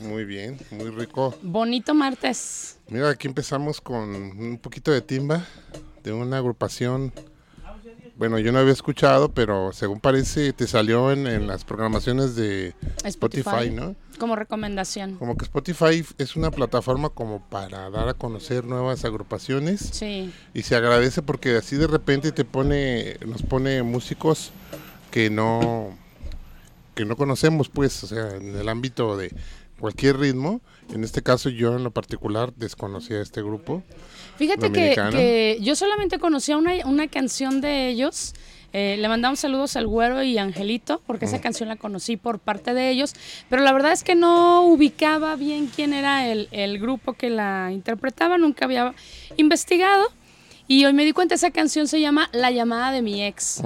Muy bien, muy rico. Bonito martes. Mira, aquí empezamos con un poquito de timba de una agrupación. Bueno, yo no había escuchado, pero según parece te salió en, las programaciones de Spotify, Spotify, ¿no? Como recomendación. Como que Spotify es una plataforma como para dar a conocer nuevas agrupaciones. Sí. Y se agradece porque así de repente te pone, nos pone músicos que no que no conocemos, pues, o sea, en el ámbito de cualquier ritmo. En este caso, yo en lo particular desconocía este grupo. Fíjate que, yo solamente conocía una, una canción de ellos. Eh, le mandamos saludos al Güero y Angelito, porque esa canción la conocí por parte de ellos, pero la verdad es que no ubicaba bien quién era el, el grupo que la interpretaba, nunca había investigado. Y hoy me di cuenta, esa canción se llama La llamada de mi ex.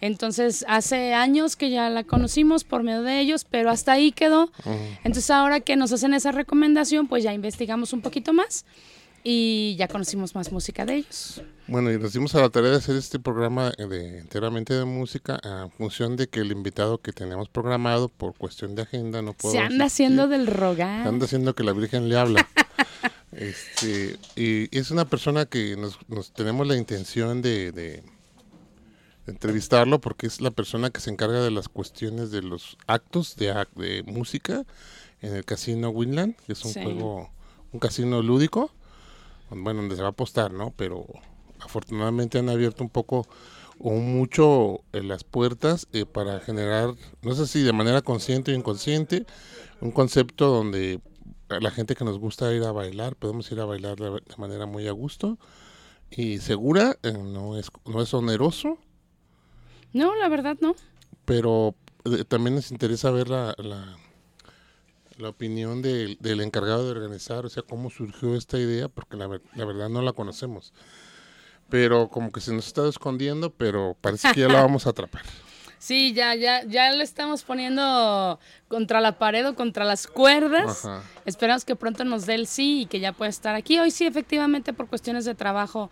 Entonces, hace años que ya la conocimos por medio de ellos, pero hasta ahí quedó. Entonces, ahora que nos hacen esa recomendación, pues ya investigamos un poquito más y ya conocimos más música de ellos. Bueno, y nos dimos a la tarea de hacer este programa de enteramente de música a función de que el invitado que tenemos programado por cuestión de agenda no puede Se anda haciendo del rogar. anda haciendo que la Virgen le habla. este, y es una persona que nos, nos tenemos la intención de, de entrevistarlo porque es la persona que se encarga de las cuestiones de los actos de, de música en el casino Winland, que es un Sí. juego, un casino lúdico, bueno, donde se va a apostar, ¿no? Pero afortunadamente han abierto un poco o mucho eh, las puertas eh, para generar, no sé si de manera consciente o inconsciente, un concepto donde la gente que nos gusta ir a bailar, podemos ir a bailar de, de manera muy a gusto y segura, eh, no es no es oneroso, No, la verdad no. pero eh, también nos interesa ver la, la, la opinión del, del encargado de organizar, o sea, cómo surgió esta idea, porque la, la verdad no la conocemos. Pero como que se nos está escondiendo, pero parece que ya la vamos a atrapar. Sí, ya, ya, ya le estamos poniendo contra la pared o contra las cuerdas. Ajá. Esperamos que pronto nos dé el sí y que ya pueda estar aquí. Hoy sí, efectivamente, por cuestiones de trabajo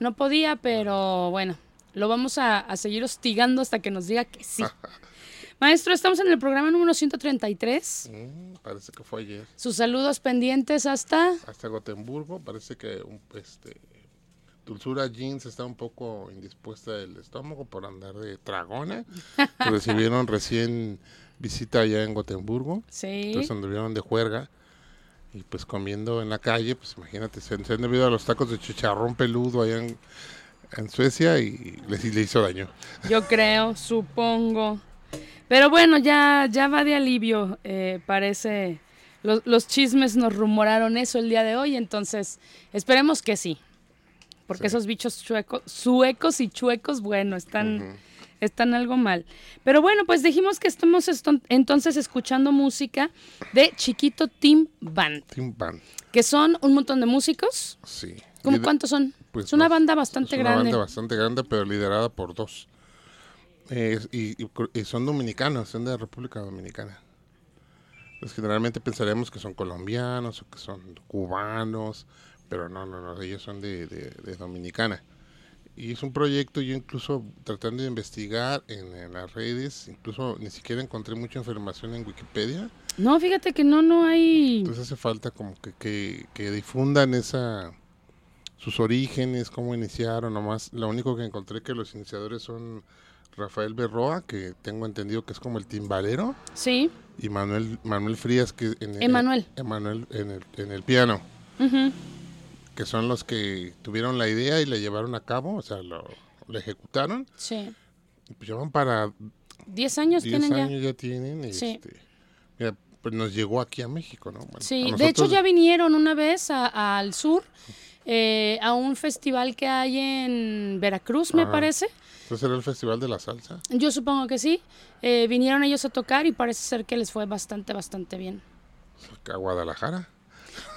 no podía, pero bueno, lo vamos a, a seguir hostigando hasta que nos diga que sí. Maestro, estamos en el programa número 133. Mm, parece que fue ayer. Sus saludos pendientes hasta... Hasta Gotemburgo, parece que un- este, Dulzura Jeans está un poco indispuesta del estómago por andar de tragona. Recibieron recién visita allá en Gotemburgo. Sí. Entonces anduvieron de juerga y pues comiendo en la calle, pues imagínate, se, se han debido a los tacos de chicharrón peludo allá en, en Suecia y le hizo daño. Yo creo, supongo. Pero bueno, ya, ya va de alivio, eh, parece. Los, los chismes nos rumoraron eso el día de hoy, entonces esperemos que sí. Porque Sí. esos bichos chuecos, suecos y chuecos, bueno, están, están algo mal. Pero bueno, pues dijimos que estamos entonces escuchando música de Chiquito Team Band, Tim Ban, que son un montón de músicos. sí. ¿Cómo Lider- cuántos son? pues, es una banda bastante es una grande. banda bastante grande, pero liderada por dos. Eh, y, y cru- y son dominicanos, son de la República Dominicana. Pues generalmente pensaremos que son colombianos o que son cubanos, pero no, no, no, ellos son de, de- de Dominicana. Y es un proyecto, yo incluso tratando de investigar en, en las redes, incluso ni siquiera encontré mucha información en Wikipedia. No, fíjate que no, no hay... Entonces hace falta como que, que, que difundan esa sus orígenes, cómo iniciaron, nomás lo único que encontré que los iniciadores son Rafael Berroa, que tengo entendido que es como el timbalero, Sí. y Manuel Manuel Frías que en el, Emanuel. Emanuel en el, en el piano, Ujú. Que son los que tuvieron la idea y la llevaron a cabo, o sea, lo, lo ejecutaron, Sí. pues llevan para ¿Diez años 10 tienen años ya? ya, tienen, y Sí. este, mira, pues nos llegó aquí a México, ¿no? Bueno, Sí, de hecho ya vinieron una vez a- al sur, eh, a un festival que hay en Veracruz, me parece. Entonces era el Festival de la Salsa. Yo supongo que sí. Eh, vinieron ellos a tocar y parece ser que les fue bastante, bastante bien. a Guadalajara.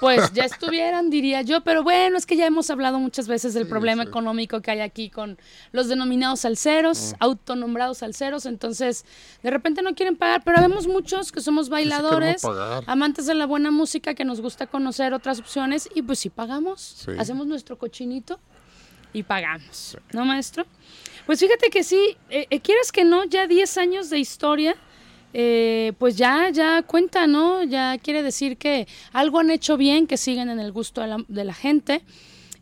Pues ya estuvieran, diría yo, pero bueno, es que ya hemos hablado muchas veces del Sí, problema sí. económico que hay aquí con los denominados salseros, autonombrados salseros, entonces de repente no quieren pagar, pero vemos muchos que somos bailadores, amantes de la buena música, que nos gusta conocer otras opciones y pues sí pagamos, hacemos nuestro cochinito y pagamos, ¿no, maestro? Pues fíjate que sí, eh, eh, quieras que no, ya 10 años de historia, eh, pues ya, ya cuenta, ¿no? Ya quiere decir que algo han hecho bien, que siguen en el gusto de la, gente.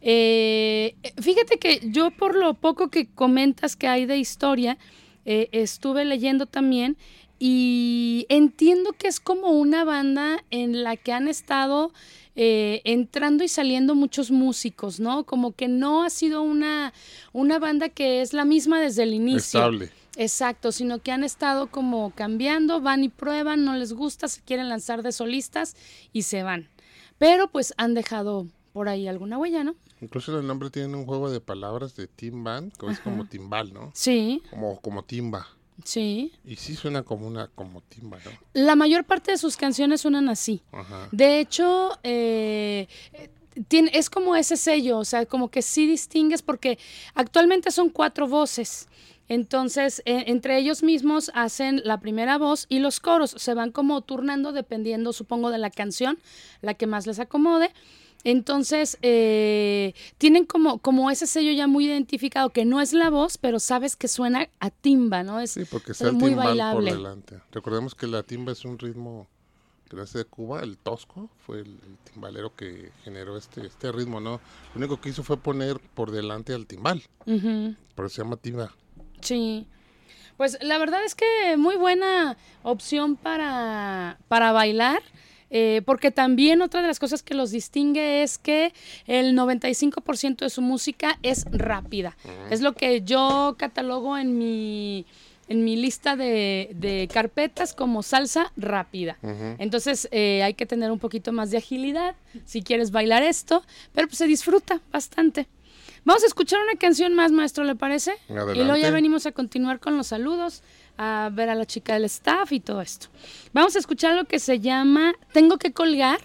Eh, fíjate que yo por lo poco que comentas que hay de historia, eh, estuve leyendo también y entiendo que es como una banda en la que han estado eh, entrando y saliendo muchos músicos, ¿no? Como que no ha sido una, una banda que es la misma desde el inicio. Estable. Exacto, sino que han estado como cambiando, van y prueban, no les gusta, se quieren lanzar de solistas y se van. Pero pues han dejado por ahí alguna huella, ¿no? Incluso el nombre tiene un juego de palabras de Tim Band, que es como timbal, ¿no? Sí, Como, como timba. sí. Y sí suena como una como timba, ¿no? La mayor parte de sus canciones suenan así. Ajá. De hecho, eh, tiene, es como ese sello, o sea, como que sí distingues porque actualmente son cuatro voces. Entonces, e- entre ellos mismos hacen la primera voz y los coros se van como turnando dependiendo, supongo, de la canción, la que más les acomode. Entonces, eh, tienen como, como ese sello ya muy identificado, que no es la voz, pero sabes que suena a timba, ¿no? Es Sí, porque es está el muy timbal bailable. por delante. Recordemos que la timba es un ritmo que nace de Cuba, el tosco, fue el, el timbalero que generó este, este ritmo, ¿no? Lo único que hizo fue poner por delante al timbal, por eso se llama timba. Sí. Pues la verdad es que muy buena opción para, para bailar. eh, porque también otra de las cosas que los distingue es que el 95% de su música es rápida. Es lo que yo catalogo en mi, en mi lista de, de carpetas como salsa rápida. Entonces eh, hay que tener un poquito más de agilidad si quieres bailar esto, pero pues se disfruta bastante. Vamos a escuchar una canción más, maestro, ¿le parece? Y luego ya Adelante. venimos a continuar con los saludos, a ver a la chica del staff y todo esto. Vamos a escuchar lo que se llama Tengo que colgar.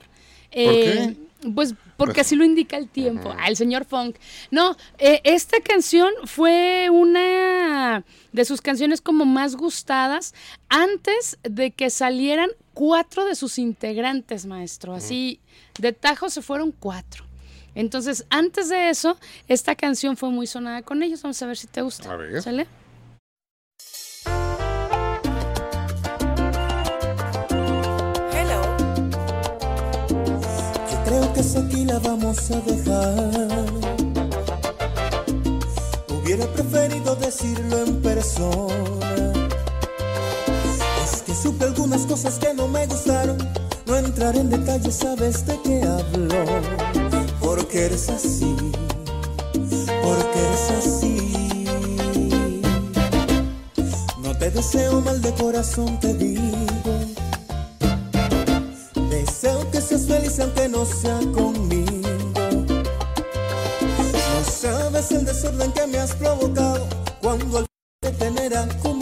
eh, Pues porque así lo indica el tiempo. Ah, el señor Funk. No, eh, esta canción fue una de sus canciones como más gustadas antes de que salieran cuatro de sus integrantes, maestro. Así, de tajo se fueron cuatro. Entonces, antes de eso, esta canción fue muy sonada con ellos. Vamos a ver si te gusta. A ver. ¿Sale? Yo creo que esa aquí la vamos a dejar. Hubiera preferido decirlo en persona. Es que supe algunas cosas que no me gustaron. No entrar en detalles, sabes de qué hablo. Porque eres así. Porque eres así. No te deseo mal de corazón, te digo. Deseo que seas feliz aunque no sea conmigo. No sabes el desorden que me has provocado cuando al tener acomodado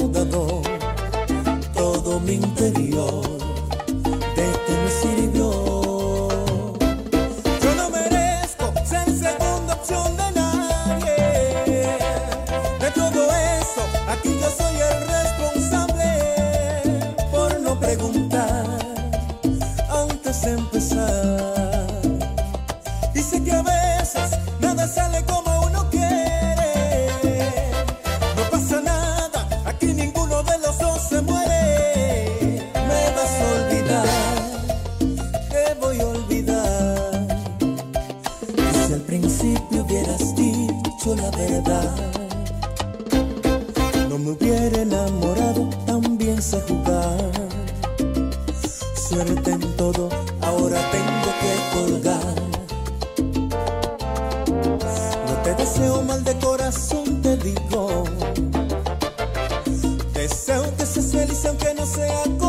feliz aunque no sea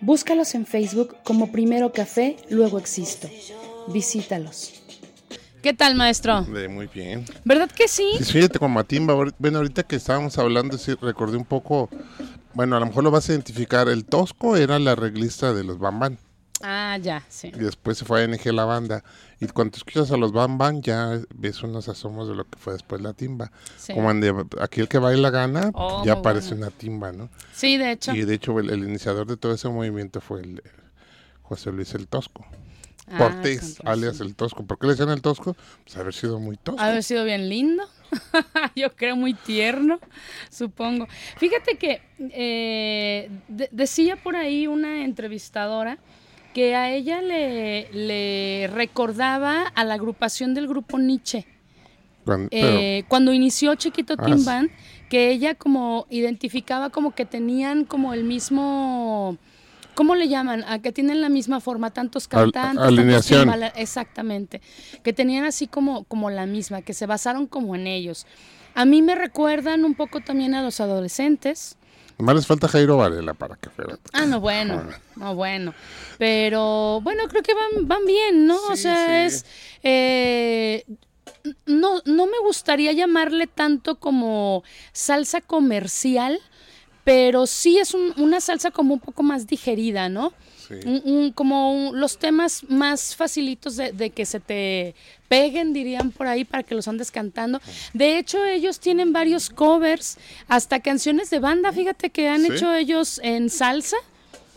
Búscalos en Facebook como Primero Café, luego existo. Visítalos. ¿Qué tal, maestro? De muy bien. ¿Verdad que sí? Sí, fíjate con Matimba, bueno, ahorita que estábamos hablando, sí, recordé un poco, bueno, a lo mejor lo vas a identificar, el Tosco era la arreglista de los Bamban, Ah, ya, sí. y después se fue a NG La Banda, y cuando escuchas a los Bamban ya ves unos asomos de lo que fue después la timba. Sí. Como ande, aquí el que baila gana, Oh, ya muy aparece bueno. una timba, ¿no? Sí, de hecho. Y de hecho el, el iniciador de todo ese movimiento fue el, el José Luis el Tosco. Ah, Cortés, alias el Tosco. ¿Por qué le decían el Tosco? Pues haber sido muy tosco. Haber sido bien lindo. Yo creo muy tierno, supongo. Fíjate que eh, de- decía por ahí una entrevistadora que a ella le, le recordaba a la agrupación del grupo Nietzsche. Cuando- Eh, cuando inició Chiquito Ah, Tim sí. Band, que ella como identificaba como que tenían como el mismo, ¿cómo le llaman? A que tienen la misma forma, tantos cantantes, tantos alineación. timbala- exactamente, que tenían así como, como la misma, que se basaron como en ellos. A mí me recuerdan un poco también a los adolescentes. Nomás les falta Jairo Varela para que fuera. Ah, no, bueno, no, bueno. Pero bueno, creo que van, van bien, ¿no? o sea, sí. es. eh, no, no me gustaría llamarle tanto como salsa comercial, pero sí es un- una salsa como un poco más digerida, ¿no? Sí. Un- un- como un- los temas más facilitos de, de que se te peguen, dirían por ahí, para que los andes cantando. De hecho, ellos tienen varios covers, hasta canciones de banda, fíjate que han ¿Sí? hecho ellos en salsa.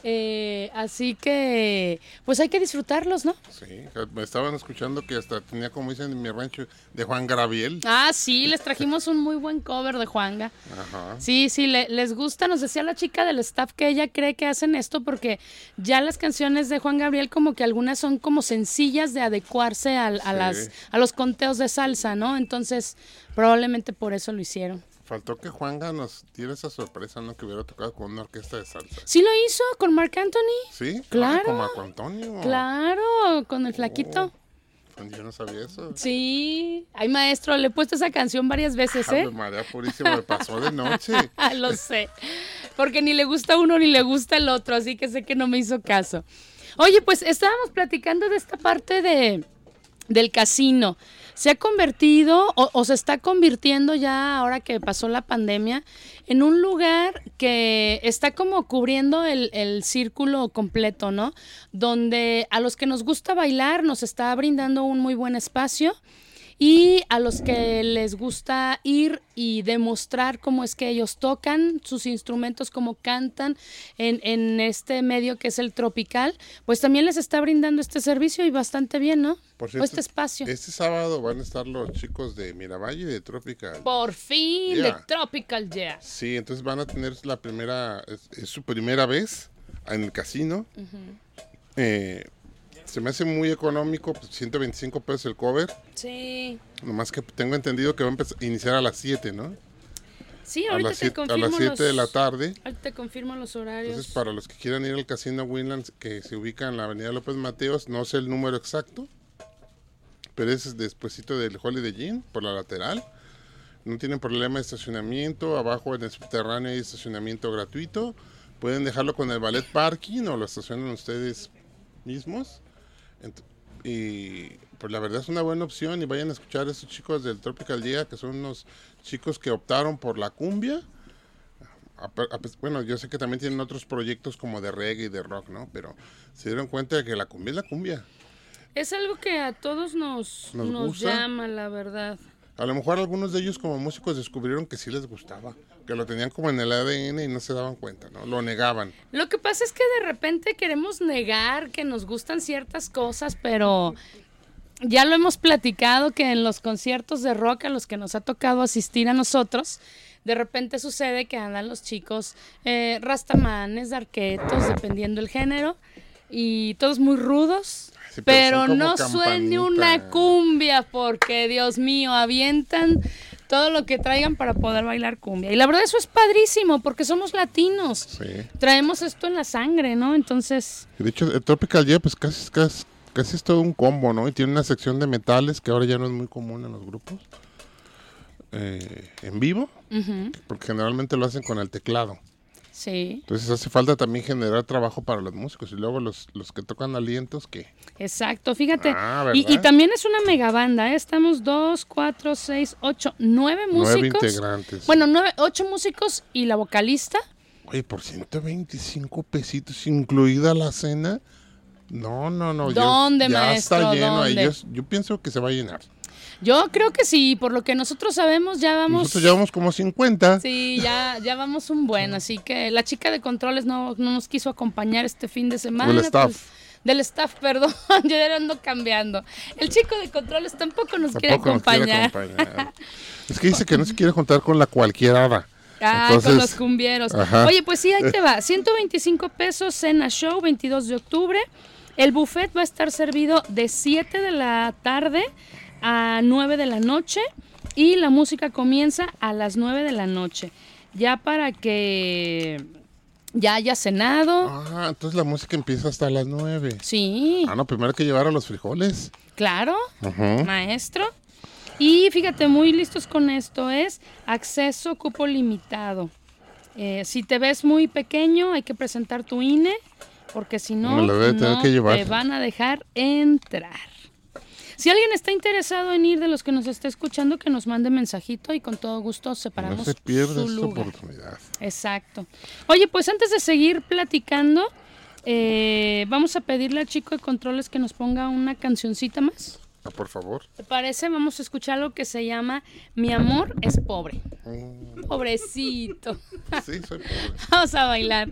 Eh, así que, pues hay que disfrutarlos, ¿no? Sí, me estaban escuchando que hasta tenía, como dicen en mi rancho, de Juan Graviel. Ah, sí, les trajimos un muy buen cover de Juanga. Ajá. Sí, sí, le- les gusta. Nos decía la chica del staff que ella cree que hacen esto porque ya las canciones de Juan Gabriel como que algunas son como sencillas de adecuarse a, Sí. las, a los conteos de salsa, ¿no? Entonces, probablemente por eso lo hicieron. Faltó que Juanga nos diera esa sorpresa, ¿no? Que hubiera tocado con una orquesta de salsa. Sí lo hizo con Marc Anthony. ¿Sí? Claro. Con Marco Antonio. Claro, con el flaquito. Pues Yo no sabía eso. Sí. Ay, maestro, le he puesto esa canción varias veces, ¿eh? Ave María Purísima, me pasó de noche. lo sé. Porque ni le gusta uno ni le gusta el otro, así que sé que no me hizo caso. Oye, pues estábamos platicando de esta parte de, del casino. Se ha convertido o, se está convirtiendo ya ahora que pasó la pandemia en un lugar que está como cubriendo el, el círculo completo, ¿no? Donde a los que nos gusta bailar nos está brindando un muy buen espacio. Y a los que les gusta ir y demostrar cómo es que ellos tocan sus instrumentos, cómo cantan en, en este medio que es el tropical, pues también les está brindando este servicio y bastante bien, ¿no? Por cierto, este espacio. Este sábado van a estar los chicos de Miravalle y de Tropical. Por fin, Yeah. de Tropical Jazz. Sí, entonces van a tener la primera, es, es su primera vez en el casino. Eh, se me hace muy económico, pues 125 pesos el cover. Sí. Nomás que tengo entendido que va a empezar- iniciar a las 7, ¿no? Sí, A ahorita las te 7, a confirmo las 7 de la tarde. Ahorita te confirmo los horarios. Entonces, para los que quieran ir al casino Winlands, que se ubica en la avenida López Mateos, no sé el número exacto, pero es despuesito del Holiday Inn, por la lateral. No tienen problema de estacionamiento, abajo en el subterráneo hay estacionamiento gratuito. Pueden dejarlo con el ballet parking o lo estacionan ustedes mismos. Y pues la verdad es una buena opción y vayan a escuchar a esos chicos del Tropical Día, que son unos chicos que optaron por la cumbia. A a bueno, yo sé que también tienen otros proyectos como de reggae y de rock, ¿no? Pero se dieron cuenta de que la cumbia es la cumbia. Es algo que a todos nos, Nos llama, la verdad. A lo mejor algunos de ellos como músicos descubrieron que sí les gustaba, que lo tenían como en el ADN y no se daban cuenta, ¿no? Lo negaban. Lo que pasa es que de repente queremos negar que nos gustan ciertas cosas, pero ya lo hemos platicado que en los conciertos de rock a los que nos ha tocado asistir a nosotros, de repente sucede que andan los chicos eh, rastamanes, darquetos, dependiendo el género, y todos muy rudos. Sí, pero no suene una campanita. cumbia, porque Dios mío, avientan todo lo que traigan para poder bailar cumbia. Y la verdad eso es padrísimo, porque somos latinos. Sí. Traemos esto en la sangre, ¿no? Entonces, De hecho, el Tropical Jam, pues casi, casi, casi es todo un combo, ¿no? Y tiene una sección de metales que ahora ya no es muy común en los grupos. eh, en vivo, porque generalmente lo hacen con el teclado. Sí. Entonces hace falta también generar trabajo para los músicos y luego los, los que tocan alientos que Exacto, fíjate. Ah, y, y también es una mega banda, ¿eh? Estamos dos, cuatro, seis, ocho, nueve nueve músicos. integrantes. Bueno, nueve, ocho músicos y la vocalista. Oye, por 125 pesitos, incluida la cena. No, no, no. ¿Dónde, ya maestro? está lleno ahí. ¿Dónde? Yo, yo pienso que se va a llenar. Yo creo que sí, por lo que nosotros sabemos, ya vamos. Nosotros llevamos como 50. Sí, ya, ya vamos un buen, así que la chica de controles no, no nos quiso acompañar este fin de semana. Del staff. pues, del staff, perdón, yo ya ando cambiando. El chico de controles tampoco nos quiere Tampoco nos quiere acompañar. acompañar. es que dice que no se quiere juntar con la cualquierada. Ah, con los cumbieros. ajá. Oye, pues sí, ahí te va. 125 pesos cena show, 22 de octubre. El buffet va a estar servido de 7 de la tarde a 9 de la noche y la música comienza a las 9 de la noche. Ya para que ya haya cenado. Ah, entonces la música empieza hasta las 9. Sí, Ah, no, primero hay que llevar a los frijoles. claro, maestro. Y fíjate, muy listos con esto es acceso cupo limitado. Eh, si te ves muy pequeño, hay que presentar tu INE, porque si no, no te van a dejar entrar. Si alguien está interesado en ir de los que nos está escuchando, que nos mande mensajito y con todo gusto separamos No se pierda su esta lugar. oportunidad. Exacto. Oye, pues antes de seguir platicando, eh, vamos a pedirle al chico de controles que nos ponga una cancioncita más. Ah, por favor. ¿Te parece? Vamos a escuchar lo que se llama Mi amor es pobre. Mm, Pobrecito. sí, soy pobre. Vamos a bailar.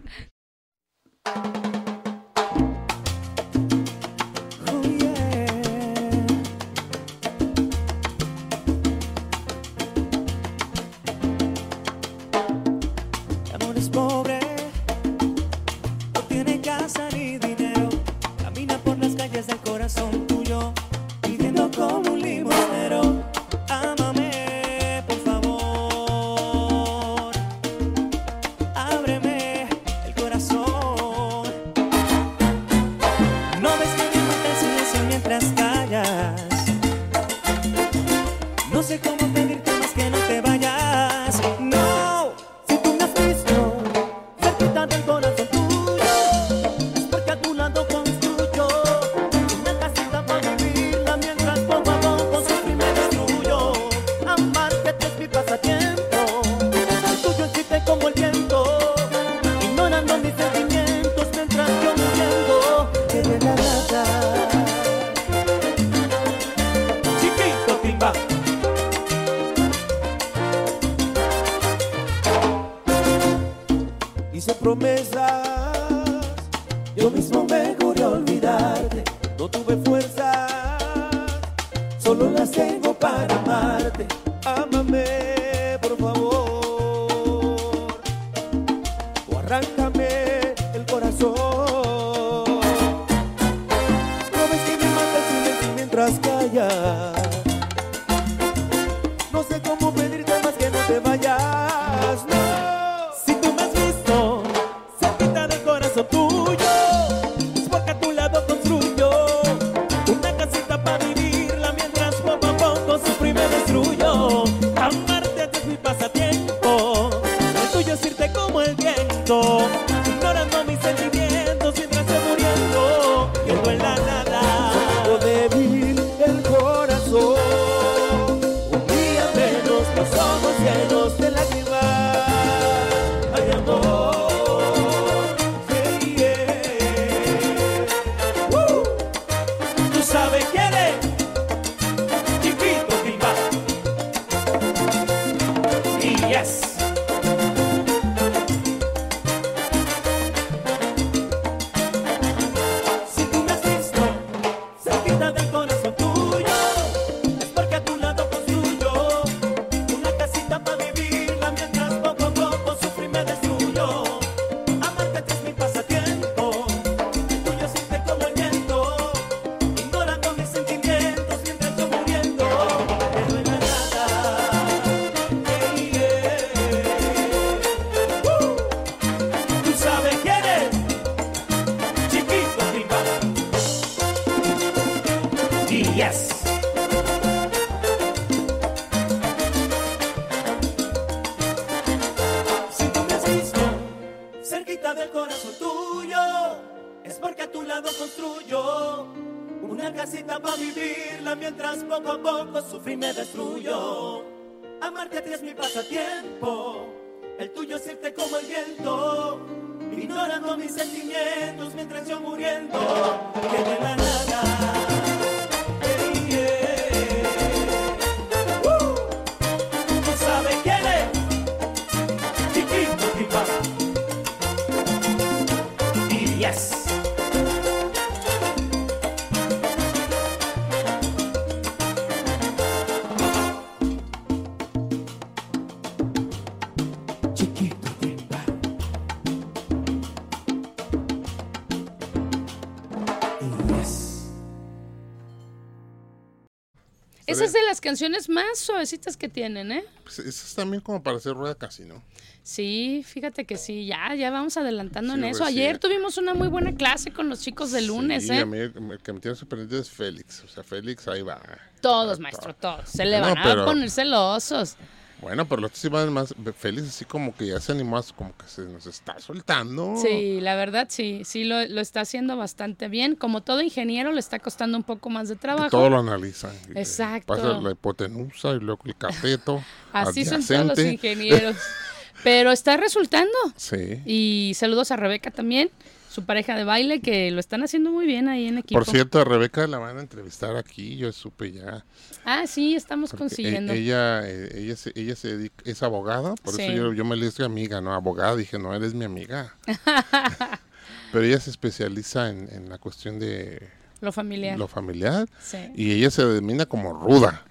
Canciones más suavecitas que tienen, ¿eh? Pues eso es también como para hacer rueda casi, ¿no? Sí, fíjate que sí, ya, ya vamos adelantando Sí, en eso. sí. Ayer tuvimos una muy buena clase con los chicos de lunes, Sí, ¿eh? a mí el que me tiene sorprendido es Félix. O sea, Félix ahí va. Todos, Va, maestro, todos. Se le No, van a pero- poner celosos. Bueno, pero los otros sí van más. Félix así como que ya se animó, como que se nos está soltando. Sí, la verdad sí, sí lo, lo está haciendo bastante bien. Como todo ingeniero le está costando un poco más de trabajo. todo lo analizan. Exacto. Pasa la hipotenusa y luego el cateto. Así son todos los ingenieros. Pero está resultando. Sí. Y saludos a Rebeca también, su pareja de baile, que lo están haciendo muy bien ahí en equipo. Por cierto, a Rebeca la van a entrevistar aquí, yo supe ya. Ah, sí, estamos porque consiguiendo. e- Ella, eh, ella, se, ella se dedica- es abogada, por Sí. eso yo, yo me le dije amiga, no abogada, dije, no, eres mi amiga. Pero ella se especializa en, en la cuestión de lo familiar. lo familiar Sí. y ella se denomina como ruda.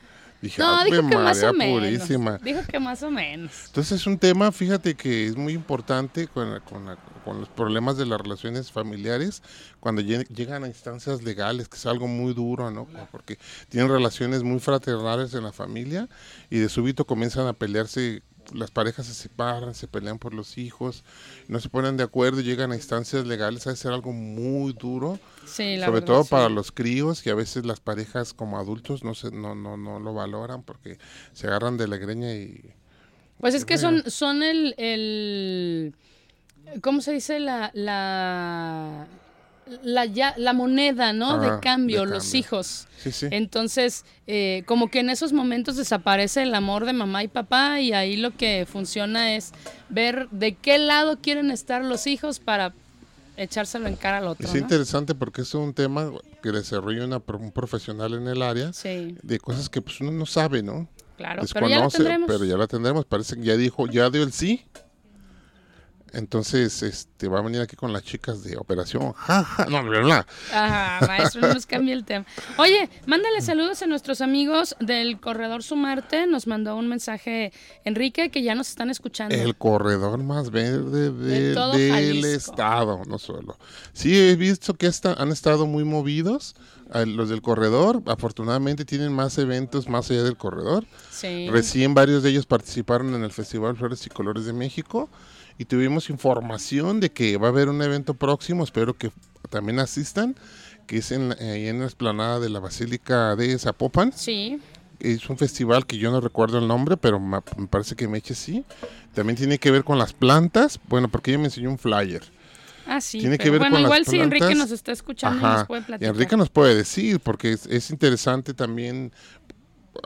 Dije, No, "Ave dijo que más o menos. Dijo que más o menos. Entonces es un tema, fíjate que es muy importante con, la- con, la- con los problemas de las relaciones familiares, cuando lle- llegan a instancias legales, que es algo muy duro, ¿no? Porque tienen relaciones muy fraternales en la familia y de súbito comienzan a pelearse, las parejas se separan, se pelean por los hijos, no se ponen de acuerdo llegan a instancias legales, ha de ser algo muy duro, Sí, la sobre verdad, todo sí. para los críos y a veces las parejas como adultos no, se, no, no, no lo valoran porque se agarran de la greña y... Pues es que son, son el, el ¿cómo se dice? La, la, la, ya- la moneda, ¿no? Ajá, de cambio, de los cambio. hijos. Sí, sí. Entonces, eh, como que en esos momentos desaparece el amor de mamá y papá y ahí lo que funciona es ver de qué lado quieren estar los hijos para echárselo en cara al otro. Es ¿no? interesante porque es un tema que desarrolla una un profesional en el área Sí, de cosas que pues uno no sabe, ¿no? claro. Pero ya Desconoce, tendremos. pero ya la tendremos. Parece que ya dijo, ya dio el sí. Entonces, este, va a venir aquí con las chicas de operación. Ja, ja. No, no, no. Ajá, maestro, no nos cambie el tema. Oye, mándale saludos a nuestros amigos del Corredor Sumarte. Nos mandó un mensaje Enrique que ya nos están escuchando. El corredor más verde de- del estado, no solo. Sí, he visto que esta- han estado muy movidos. eh, Los del corredor, afortunadamente, tienen más eventos más allá del corredor. Sí. Recién varios de ellos participaron en el Festival Flores y Colores de México y tuvimos información de que va a haber un evento próximo, espero que también asistan, que es en, la- ahí en la explanada de la Basílica de Zapopan. Sí. Es un festival que yo no recuerdo el nombre, pero me parece que Meche sí. También tiene que ver con las plantas, bueno, porque ella me enseñó un flyer. Ah, sí. Tiene que ver bueno, con las igual si Enrique nos está escuchando Ajá. nos puede platicar. Enrique nos puede decir, porque es, es interesante también,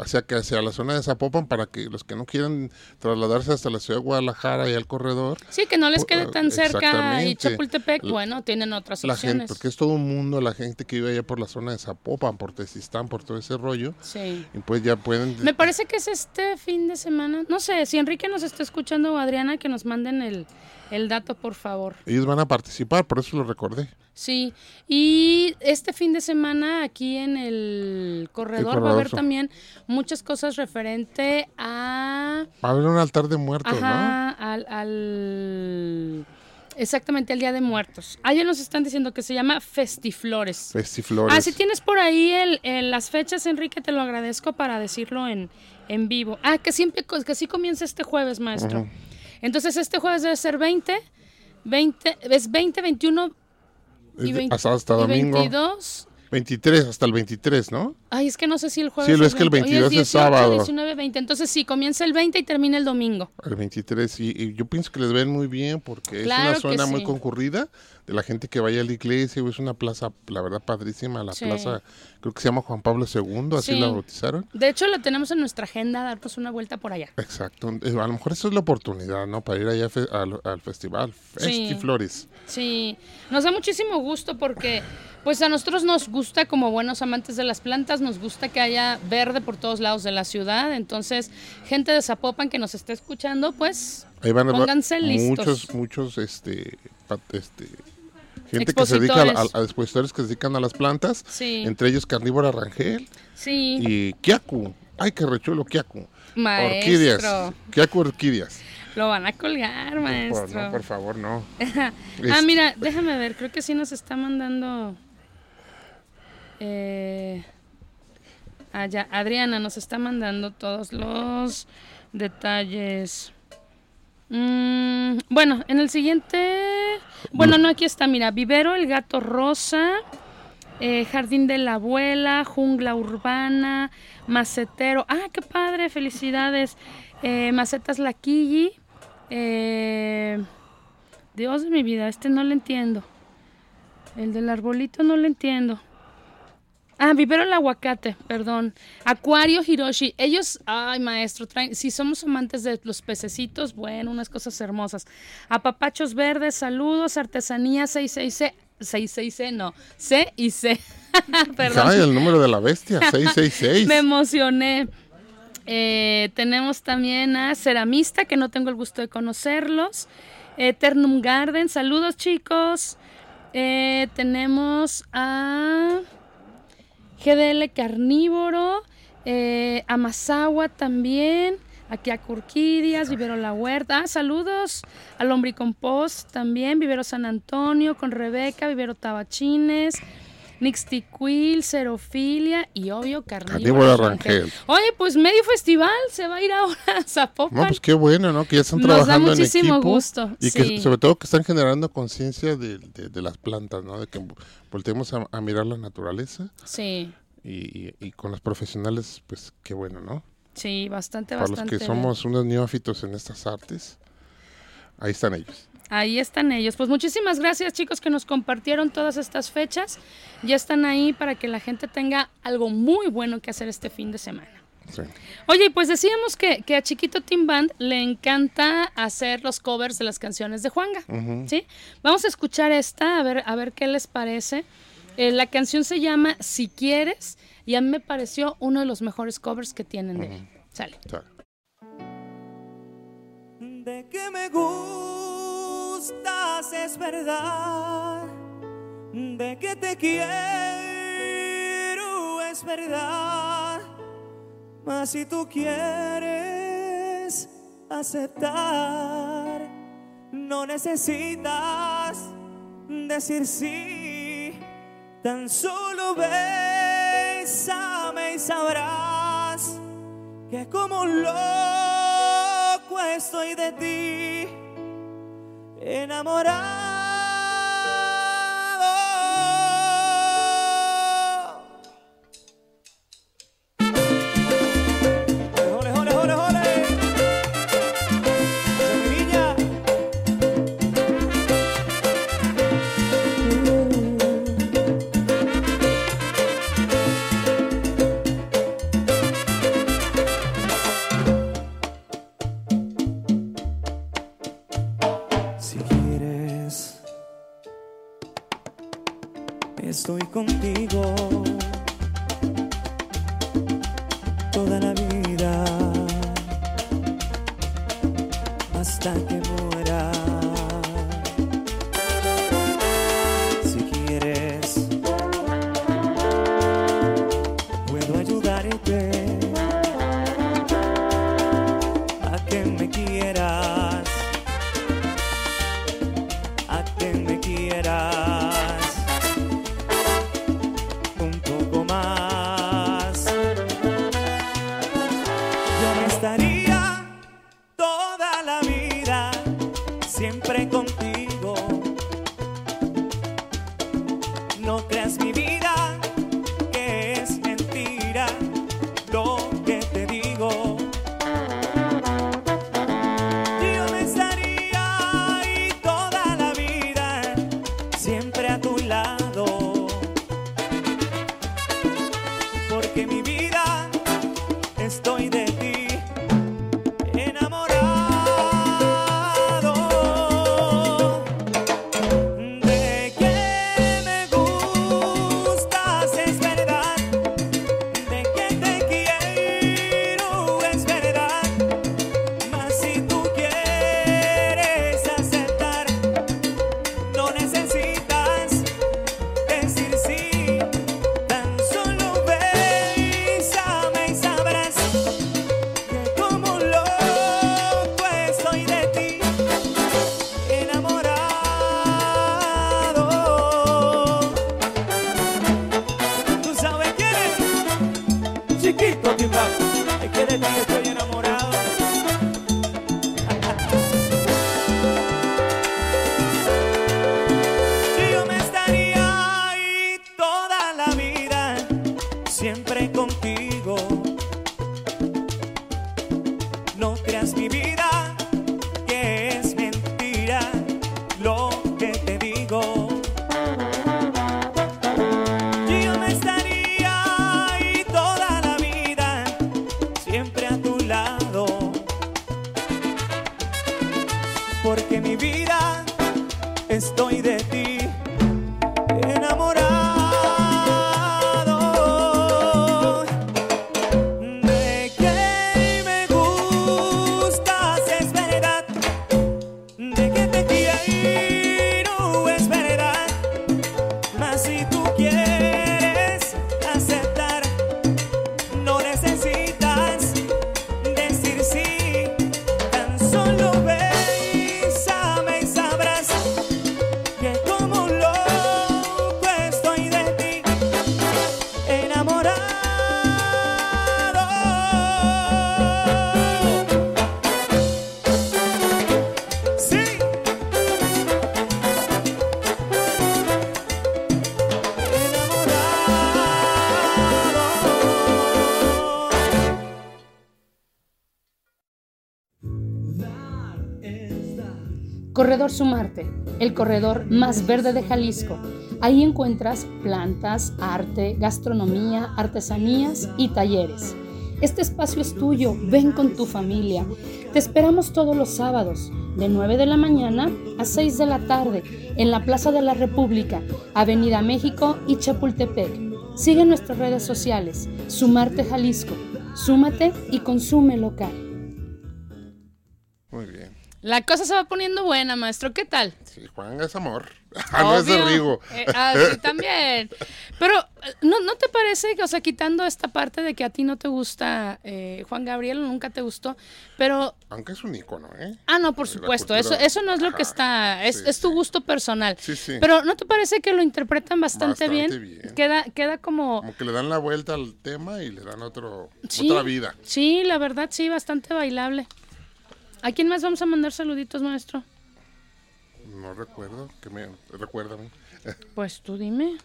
sea, que hacia la zona de Zapopan, para que los que no quieran trasladarse hasta la ciudad de Guadalajara y al corredor, Sí, que no les quede tan cerca y. Chapultepec, La- bueno, tienen otras la gente, porque es todo un mundo, la gente que vive allá por la zona de Zapopan, por Tezistán, por todo ese rollo, Sí. y pues ya pueden... Me parece que es este fin de semana. No sé, si Enrique nos está escuchando o Adriana, que nos manden el, el dato, por favor. Ellos van a participar, por eso lo recordé. Sí, y este fin de semana aquí en el corredor, va a haber también muchas cosas referente a... Va a haber un altar de muertos, Ajá, al, al- Exactamente, al Día de Muertos. Ayer nos están diciendo que se llama Festiflores. ¿no? Festiflores. Ah, si tienes por ahí el, el- las fechas, Enrique, te lo agradezco para decirlo en, en vivo. Ah, que siempre, que sí comienza este jueves, maestro. Entonces, este jueves debe ser 20, 20, es 20, 21 y, Es de- 20 hasta, hasta y domingo. 22. 23, hasta el 23, ¿no? Ay, es que no sé si el jueves Sí, es que el 20. Hoy 22 es 18, sábado. 19, 20. Entonces sí, comienza el 20 y termina el domingo. El 23, y, y yo pienso que les ven muy bien porque Claro es una zona muy sí. concurrida de la gente que vaya a la iglesia, es una plaza, la verdad, padrísima, la Sí. plaza, creo que se llama Juan Pablo II, así Sí. la bautizaron. De hecho, lo tenemos en nuestra agenda, darnos una vuelta por allá. Exacto, eh, a lo mejor esa es la oportunidad, ¿no? Para ir allá fe- al, al festival, Sí. Festiflores. Sí, nos da muchísimo gusto porque pues a nosotros nos gusta como buenos amantes de las plantas, nos gusta que haya verde por todos lados de la ciudad, entonces gente de Zapopan que nos esté escuchando, pues Ahí van Pónganse listos. muchos, muchos, este, este, gente que se dedica a, a- a expositores que se dedican a las plantas, sí, entre ellos Carnívora Rangel sí, y Kiaku. Ay, qué rechulo Kiaku. maestro, Orquídeas. Kiaku Orquídeas. lo van a colgar, Por, maestro. no, por favor, no. Ah, Es- mira, déjame ver, creo que sí nos está mandando. Eh, ya, Adriana nos está mandando todos los detalles. Mm, bueno, en el siguiente. Bueno, no, aquí está, mira, Vivero, el gato rosa. eh, Jardín de la abuela, jungla urbana, macetero. Ah, qué padre, felicidades. Eh, macetas La Quilli. Eh, Dios de mi vida, este no lo entiendo. El del arbolito no lo entiendo. Ah, vivero el aguacate, perdón. Acuario Hiroshi. Ellos, ay maestro, traen, si somos amantes de los pececitos, bueno, unas cosas hermosas. Apapachos verdes, saludos, artesanía 66C. 66C, no, C y C. perdón. Ay, el número de la bestia, 666. Me emocioné. Eh, tenemos también a Ceramista, que no tengo el gusto de conocerlos. Eternum Garden, saludos chicos. Eh, tenemos a GDL Carnívoro, eh, también. Aquí a Curquidias, Vivero La Huerta. Ah, saludos al Lombricompost también. Vivero San Antonio con Rebeca, Vivero Tabachines. Nixtiquil, Cerofilia y obvio Carnívoro Rangel. Oye, pues medio festival se va a ir ahora a Zapopan. No, pues qué bueno, ¿no? Que ya están Nos da trabajando en muchísimo equipo. gusto, Y sí. que sobre todo que están generando conciencia de, de- de las plantas, ¿no? De que volteemos a, a mirar la naturaleza Sí, y, y- y con los profesionales, pues qué bueno, ¿no? sí, bastante, Para los bastante. que somos unos neófitos en estas artes, ahí están ellos. Ahí están ellos. Pues muchísimas gracias chicos que nos compartieron todas estas fechas. Ya están ahí para que la gente tenga algo muy bueno que hacer este fin de semana. Sí. Oye, y pues decíamos que, que a Chiquito Team Band le encanta hacer los covers de las canciones de Juanga. ¿sí? Vamos a escuchar esta, a ver, a ver qué les parece. Eh, la canción se llama Si Quieres y a mí me pareció uno de los mejores covers que tienen de él. Sale. De que me es verdad, de que te quiero es verdad, mas si tú quieres aceptar, no necesitas decir sí, tan solo bésame y sabrás que como loco estoy de ti, enamorado. Corredor Sumarte, el corredor más verde de Jalisco. Ahí encuentras plantas, arte, gastronomía, artesanías y talleres. Este espacio es tuyo, ven con tu familia. Te esperamos todos los sábados, de 9 de la mañana a 6 de la tarde, en la Plaza de la República, Avenida México y Chapultepec. Sigue nuestras redes sociales, Sumarte Jalisco. Súmate y consume local. La cosa se va poniendo buena, maestro. ¿Qué tal? Sí, Juan es amor. Ah, no es de Obvio. Rigo. Eh, ah, sí, también. Pero, ¿no, ¿no te parece, que, o sea, quitando esta parte de que a ti no te gusta eh, Juan Gabriel, nunca te gustó, pero, Aunque es un ícono, ¿eh? ah, no, por La supuesto, eso, cultura- eso no es lo que está, es, sí, es tu gusto personal. Sí, sí. Pero, ¿no te parece que lo interpretan bastante, Bastante bien? bien. Queda, queda como, Como que le dan la vuelta al tema y le dan otro, Sí. otra vida. sí, la verdad, sí, bastante bailable. ¿A quién más vamos a mandar saluditos, maestro? No recuerdo, que me recuérdame. Pues tú dime.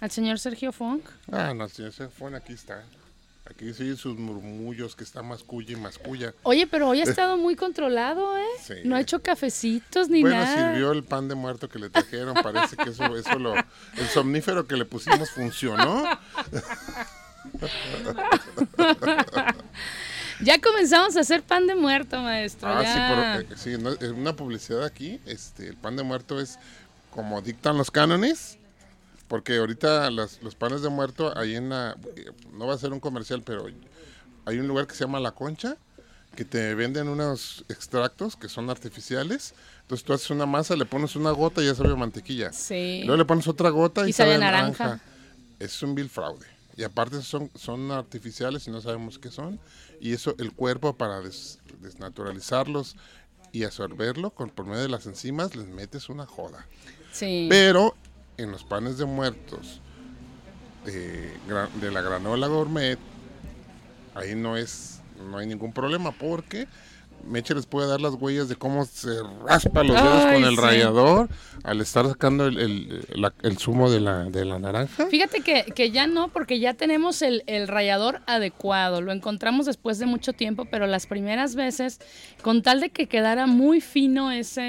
Al señor Sergio Funk. Ah, no, si ese fue aquí está. Aquí sí sus murmullos que está más cuya y más cuya. Oye, pero hoy ha estado muy controlado, ¿eh? Sí. No ha hecho cafecitos ni Bueno, nada. sirvió el pan de muerto que le trajeron. Parece que eso, eso lo, el somnífero que le pusimos funcionó. Ya comenzamos a hacer pan de muerto, maestro. Ah, ya. sí, pero, eh, sí, no, es una publicidad aquí. Este, el pan de muerto es como dictan los cánones. Porque ahorita las- los panes de muerto, ahí en la. eh, No va a ser un comercial, pero hay un lugar que se llama La Concha, que te venden unos extractos que son artificiales. Entonces tú haces una masa, le pones una gota y ya sabe mantequilla. Sí. Luego le pones otra gota y, Y sabe sabe a a naranja. Es un vil fraude. Y aparte son, son artificiales y no sabemos qué son. Y eso, el cuerpo para des- desnaturalizarlos y absorberlo con, por medio de las enzimas, les metes una joda. Sí. Pero en los panes de muertos de, de la granola gourmet, ahí no es, no hay ningún problema porque Meche les puede dar las huellas de cómo se raspa los dedos Ay, con el sí. rallador al estar sacando el, el- la- el zumo de la, de la naranja. Fíjate que, que ya no, porque ya tenemos el, el rallador adecuado. Lo encontramos después de mucho tiempo, pero las primeras veces, con tal de que quedara muy fino ese,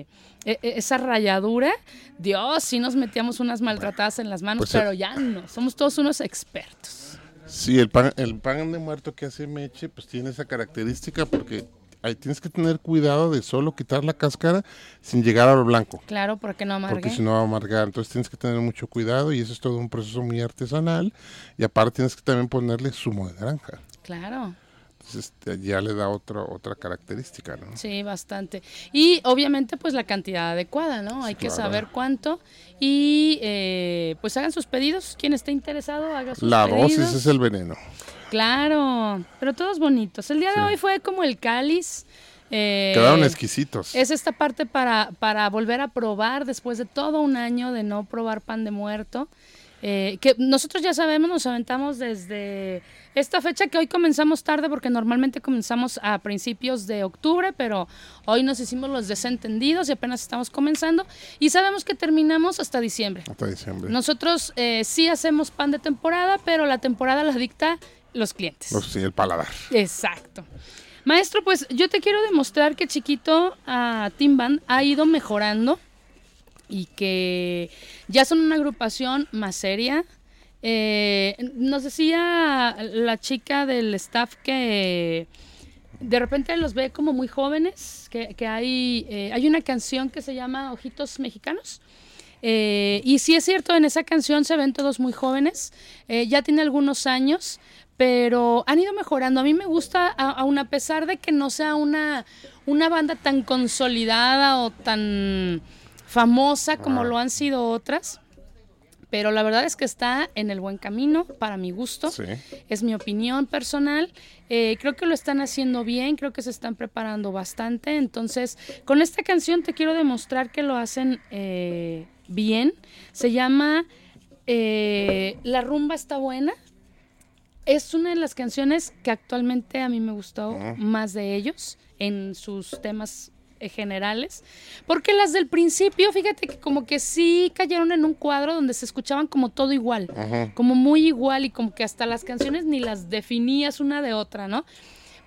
e- e- esa rayadura, Dios, sí nos metíamos unas maltratadas en las manos, Pues, eh, pero ya no, somos todos unos expertos. Sí, el pan, el pan de muerto que hace Meche, pues tiene esa característica porque ahí tienes que tener cuidado de solo quitar la cáscara sin llegar a lo blanco. Claro, porque no amargue. Porque si no va a amargar, entonces tienes que tener mucho cuidado y eso es todo un proceso muy artesanal. Y aparte tienes que también ponerle zumo de naranja. Claro, Entonces este, ya le da otra otra característica, ¿no? sí, bastante. Y obviamente pues la cantidad adecuada, ¿no? Hay que saber cuánto y eh, pues hagan sus pedidos. Quien esté interesado, haga sus La pedidos. dosis es el veneno. Claro, pero todos bonitos. El día de hoy fue como el cáliz. eh, Quedaron exquisitos. Es esta parte para, para volver a probar después de todo un año de no probar pan de muerto. Eh, que nosotros ya sabemos, nos aventamos desde esta fecha que hoy comenzamos tarde porque normalmente comenzamos a principios de octubre, pero hoy nos hicimos los desentendidos y apenas estamos comenzando y sabemos que terminamos hasta diciembre. Hasta diciembre. Nosotros eh, sí hacemos pan de temporada, pero la temporada la dicta los clientes. Pues sí, el paladar. Exacto. Maestro, pues yo te quiero demostrar que chiquito a Team Band ha ido mejorando y que ya son una agrupación más seria. Eh, nos decía la chica del staff que de repente los ve como muy jóvenes, que, que hay, eh, hay una canción que se llama Ojitos Mexicanos. Eh, y sí es cierto, en esa canción se ven todos muy jóvenes, eh, ya tiene algunos años, pero han ido mejorando. A mí me gusta, aun a pesar de que no sea una, una banda tan consolidada o tan famosa como lo han sido otras, pero la verdad es que está en el buen camino, para mi gusto. Sí. Es mi opinión personal. Eh, creo que lo están haciendo bien, creo que se están preparando bastante. Entonces, con esta canción te quiero demostrar que lo hacen eh, bien. Se llama eh, La rumba está buena. Es una de las canciones que actualmente a mí me gustó más de ellos en sus temas eh, generales, porque las del principio, fíjate que como que sí cayeron en un cuadro donde se escuchaban como todo igual, como muy igual y como que hasta las canciones ni las definías una de otra, ¿no?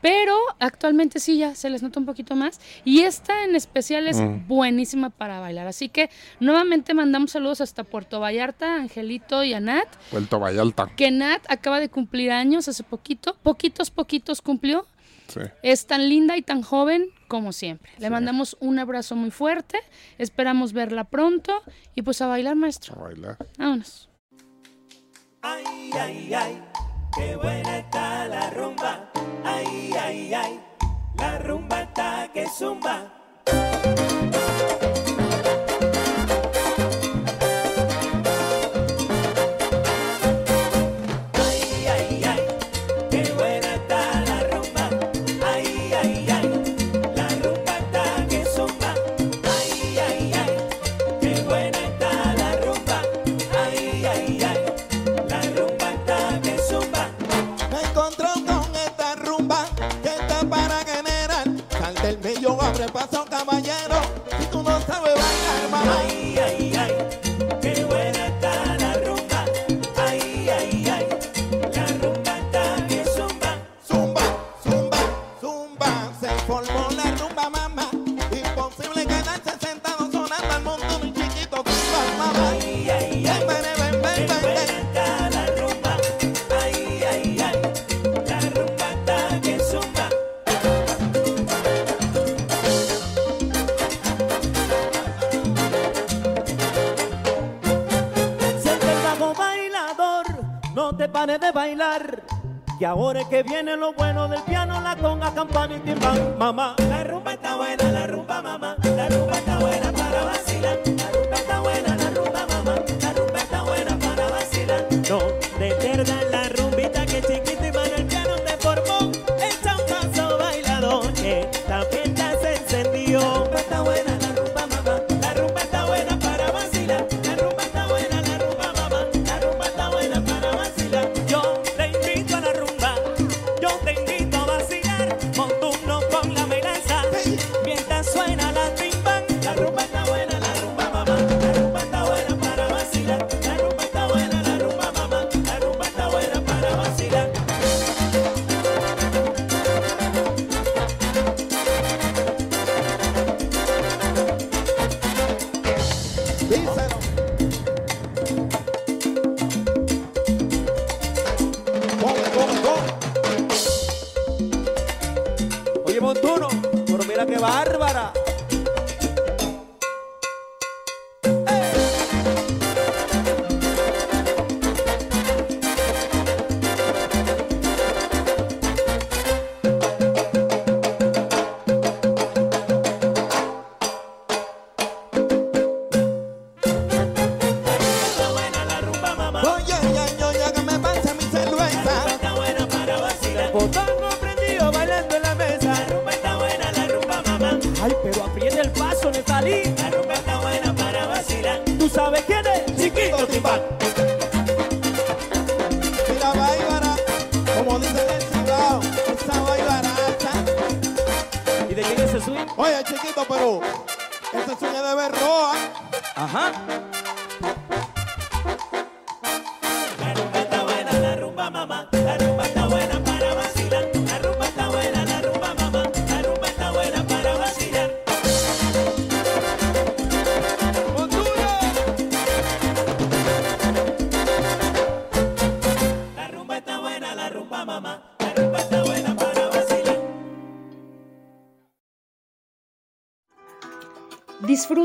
Pero actualmente sí ya se les nota un poquito más y esta en especial es buenísima para bailar, así que nuevamente mandamos saludos hasta Puerto Vallarta, Angelito y a Nat. Puerto Vallarta. Que Nat acaba de cumplir años hace poquito, poquitos, poquitos cumplió. Sí. Es tan linda y tan joven como siempre. Le mandamos un abrazo muy fuerte, esperamos verla pronto y pues a bailar, A maestro. bailar. Vámonos. Ay, ay, ay, qué buena está la rumba. Ay, ay, ay, la rumba está que zumba. Ahora es que viene lo bueno del piano, la conga, campana y timbal, mamá. Peace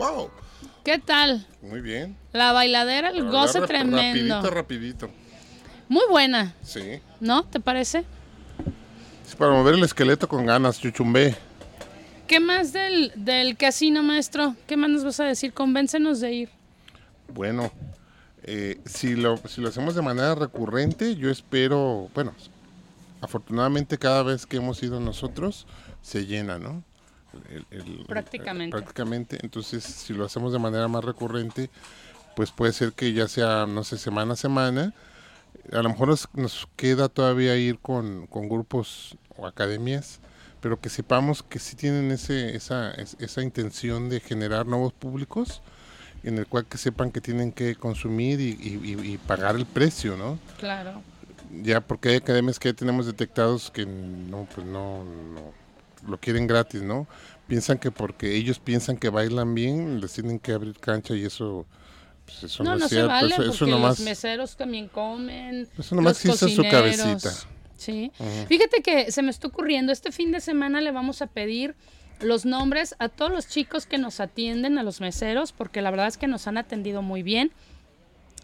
¡Wow! ¿Qué tal? Muy bien. La bailadera, el goce rap- tremendo. Rapidito, rapidito. Muy buena, Sí. ¿no? ¿Te parece? Es para mover el esqueleto con ganas, chuchumbé. ¿Qué más del, del casino, maestro? ¿Qué más nos vas a decir? Convéncenos de ir. Bueno, eh, si, lo, si lo hacemos de manera recurrente, yo espero, bueno, afortunadamente cada vez que hemos ido nosotros, se llena, ¿no? El- el- Prácticamente. prácticamente, entonces si lo hacemos de manera más recurrente, pues puede ser que ya sea, no sé, semana a semana. A lo mejor nos, nos queda todavía ir con, con grupos o academias, pero que sepamos que sí tienen ese, esa, es- esa intención de generar nuevos públicos en el cual que sepan que tienen que consumir y- y pagar el precio, ¿no? Claro. Ya porque hay academias que ya tenemos detectados que no, pues no, no lo quieren gratis, ¿no? Piensan que porque ellos piensan que bailan bien, les tienen que abrir cancha y eso, pues eso no, No, no es se cierto. vale eso, porque eso nomás, los meseros también comen. Eso nomás los su cabecita. Sí. Fíjate que se me está ocurriendo, este fin de semana le vamos a pedir los nombres a todos los chicos que nos atienden, a los meseros, porque la verdad es que nos han atendido muy bien.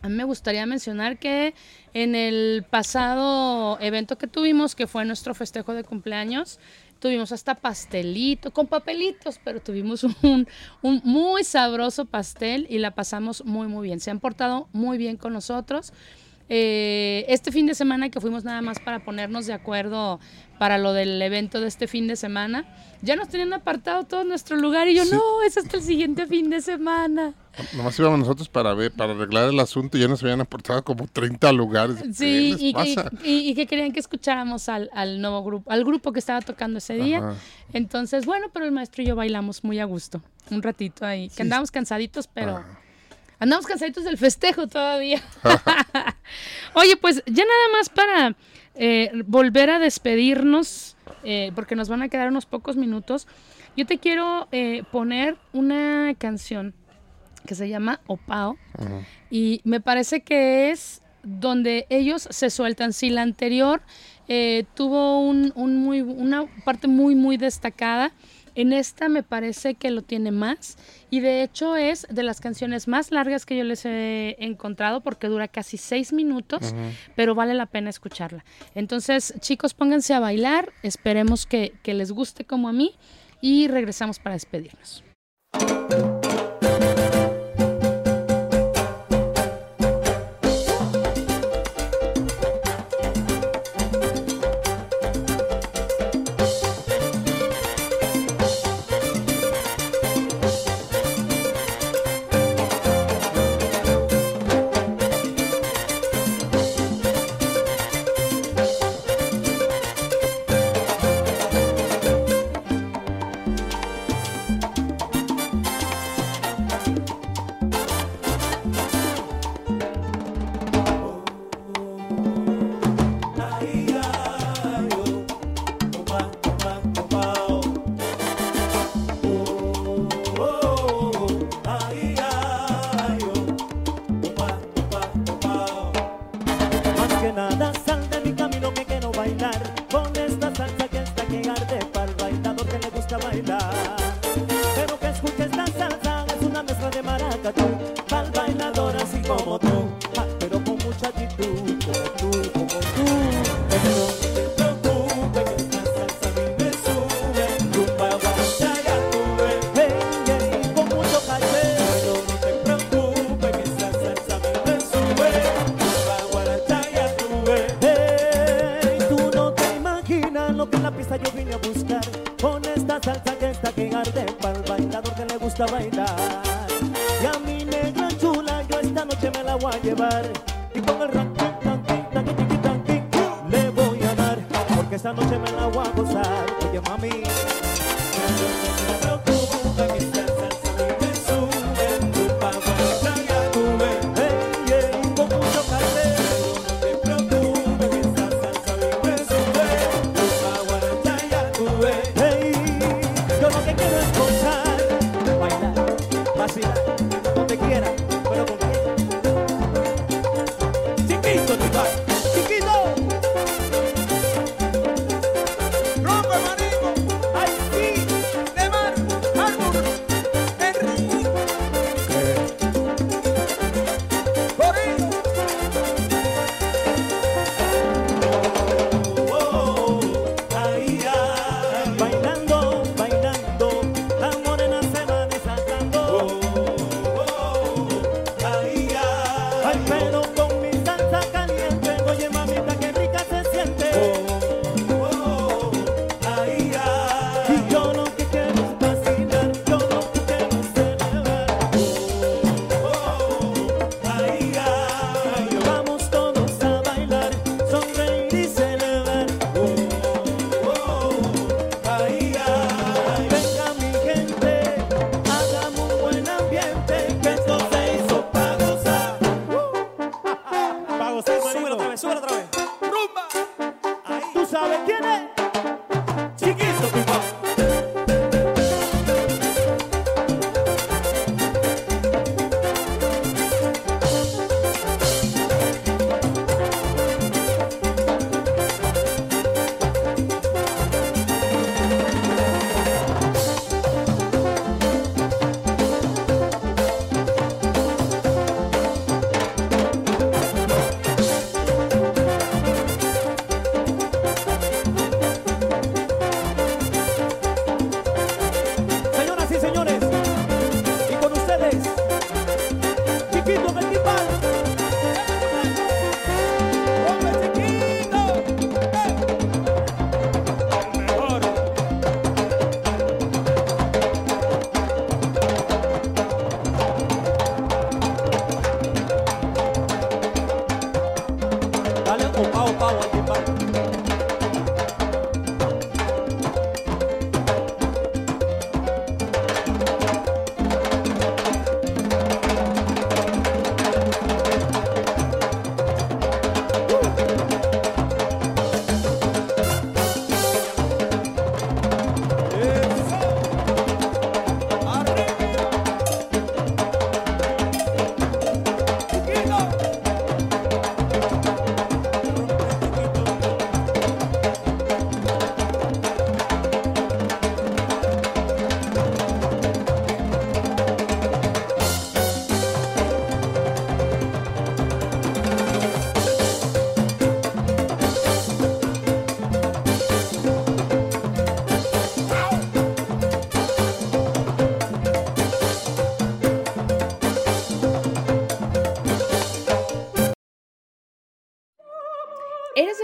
A mí me gustaría mencionar que en el pasado evento que tuvimos, que fue nuestro festejo de cumpleaños, tuvimos hasta pastelito, con papelitos, pero tuvimos un, un muy sabroso pastel y la pasamos muy, muy bien. Se han portado muy bien con nosotros. Eh, este fin de semana que fuimos nada más para ponernos de acuerdo para lo del evento de este fin de semana, ya nos tenían apartado todo nuestro lugar y yo, Sí. no, es hasta el siguiente fin de semana. Nomás íbamos nosotros para ver, para arreglar el asunto y ya nos habían aportado como 30 lugares. Sí, ¿Qué les y, y- y- y que querían que escucháramos al, al nuevo grupo, al grupo que estaba tocando ese día. Ajá. Entonces, bueno, pero el maestro y yo bailamos muy a gusto, un ratito ahí, que andábamos cansaditos, pero Ah. Andamos cansaditos del festejo todavía. Oye, pues ya nada más para eh, volver a despedirnos, eh, porque nos van a quedar unos pocos minutos, yo te quiero eh, poner una canción que se llama Opao. Y me parece que es donde ellos se sueltan. Si la anterior eh, tuvo un, un muy, una parte muy, muy destacada, en esta me parece que lo tiene más. Y de hecho es de las canciones más largas que yo les he encontrado porque dura casi seis minutos, pero vale la pena escucharla. Entonces, chicos, pónganse a bailar. Esperemos que, que les guste como a mí. Y regresamos para despedirnos. De maracatú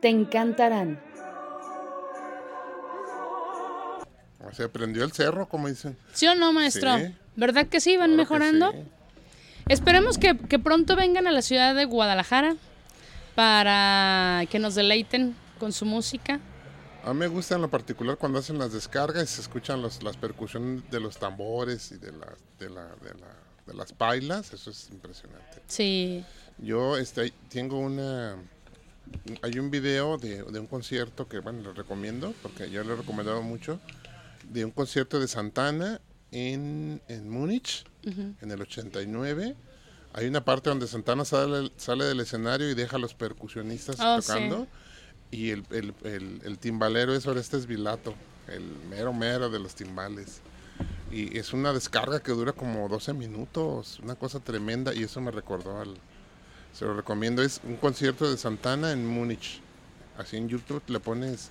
Te encantarán. Se prendió el cerro, como dicen. ¿Sí o no, maestro? Sí. ¿Verdad que sí? ¿Van Claro que mejorando? sí. Esperemos que, que pronto vengan a la ciudad de Guadalajara para que nos deleiten con su música. A mí me gusta en lo particular cuando hacen las descargas y se escuchan los, las percusiones de los tambores y de, las de, la, de, la, de las pailas. Eso es impresionante. Sí. Yo este, tengo una... Hay un video de, de un concierto que, bueno, lo recomiendo porque yo lo he recomendado mucho, de un concierto de Santana en, en Múnich, en el 89. Hay una parte donde Santana sale, sale del escenario y deja a los percusionistas Oh, sí. tocando. Y el, el, el, el timbalero es Orestes Vilato, el mero mero de los timbales. Y es una descarga que dura como 12 minutos, una cosa tremenda y eso me recordó al... Se lo recomiendo, es un concierto de Santana en Múnich. Así en YouTube le pones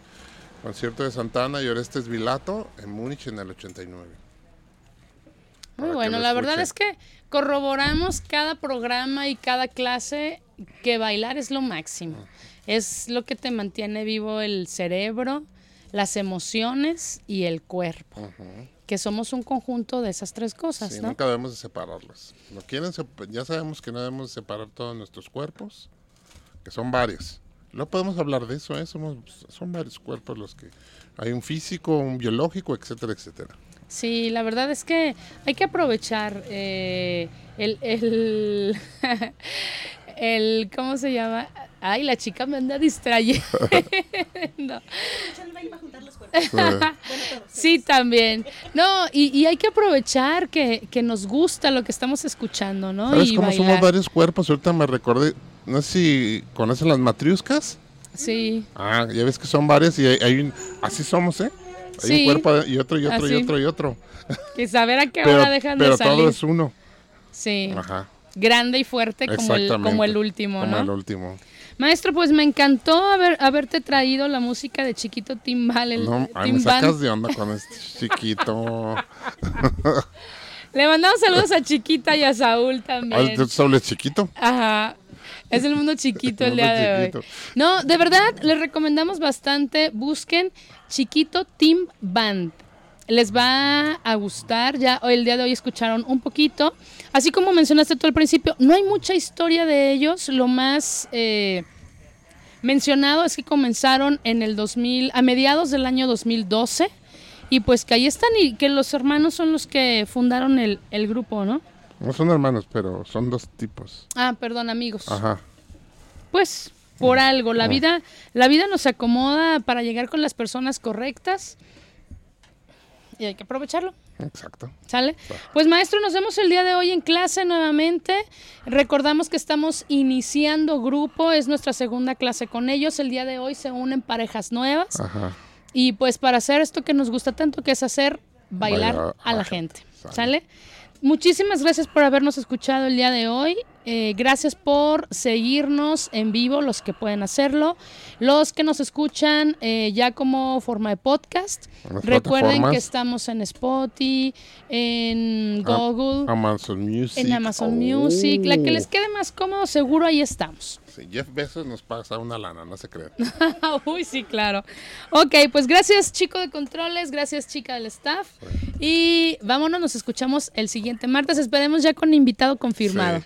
concierto de Santana y Orestes Vilato en Múnich en el 89. Muy bueno, la verdad es que corroboramos cada programa y cada clase que bailar es lo máximo. Es lo que te mantiene vivo el cerebro, las emociones y el cuerpo. Que somos un conjunto de esas tres cosas, Sí, ¿no? nunca debemos de separarlos. No quieren ya sabemos que no debemos separar todos nuestros cuerpos, que son varios. No podemos hablar de eso, ¿eh? Somos, son varios cuerpos los que... Hay un físico, un biológico, etcétera, etcétera. Sí, la verdad es que hay que aprovechar eh, el, el, el, ¿cómo se llama? Ay, la chica me anda distrayendo. Sí, también. No, y, y hay que aprovechar que, que nos gusta lo que estamos escuchando, ¿no? ¿Sabes y cómo bailar. somos varios cuerpos? Ahorita me recordé, no sé si conocen las matriuscas. Sí, Ah, ya ves que son varias y hay, hay un... Así somos, ¿eh? Hay Sí. un cuerpo y otro y otro y otro y otro. que saber a qué Pero, hora dejan pero de salir. todo es uno. Sí, Ajá. grande y fuerte como el, como el último, Como ¿no? el último. Maestro, pues me encantó haber, haberte traído la música de Chiquito Timbal, el No, ay, me sacas de onda con este chiquito. Le mandamos saludos a Chiquita y a Saúl también. ¿tú solo es chiquito? Ajá. Es el mundo chiquito el mundo día de hoy. No, de verdad, les recomendamos bastante. Busquen Chiquito Team Band. Les va a gustar. Ya hoy- el día de hoy escucharon un poquito. Así como mencionaste tú al principio, no hay mucha historia de ellos. Lo más eh, mencionado es que comenzaron en el 2000, a mediados del año 2012. Y pues que ahí están y que los hermanos son los que fundaron el, el grupo, ¿no? No son hermanos, pero son dos tipos. Ah, perdón, amigos. Ajá. Pues por algo, la vida, la vida nos acomoda para llegar con las personas correctas y hay que aprovecharlo. Exacto. ¿Sale? Pues maestro, nos vemos el día de hoy en clase nuevamente. Recordamos que estamos iniciando grupo, es nuestra segunda clase con ellos. El día de hoy se unen parejas nuevas Ajá. y pues para hacer esto que nos gusta tanto, que es hacer bailar Bailar a la gente. Sale. ¿Sale? Muchísimas gracias por habernos escuchado el día de hoy. Eh, gracias por seguirnos en vivo, los que pueden hacerlo. Los que nos escuchan eh, ya como forma de podcast. Las Recuerden que estamos en Spotify, en Ah, Google, Amazon Music. en Amazon Oh. Music. La que les quede más cómodo, seguro ahí estamos. Sí, Jeff Bezos nos pasa una lana, no se crean. Uy, sí, claro. Ok, pues gracias chico de controles, gracias chica del staff. Y vámonos, nos escuchamos el siguiente martes. Esperemos ya con invitado confirmado. Sí.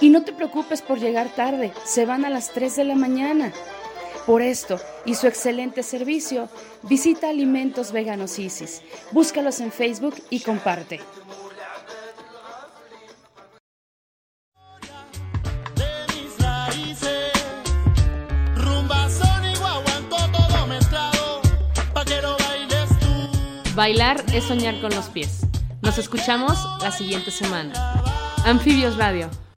Y no te preocupes por llegar tarde, se van a las 3 de la mañana. Por esto y su excelente servicio, visita Alimentos Veganos Isis. Búscalos en Facebook y comparte. Bailar es soñar con los pies. Nos escuchamos la siguiente semana. Anfibios Radio.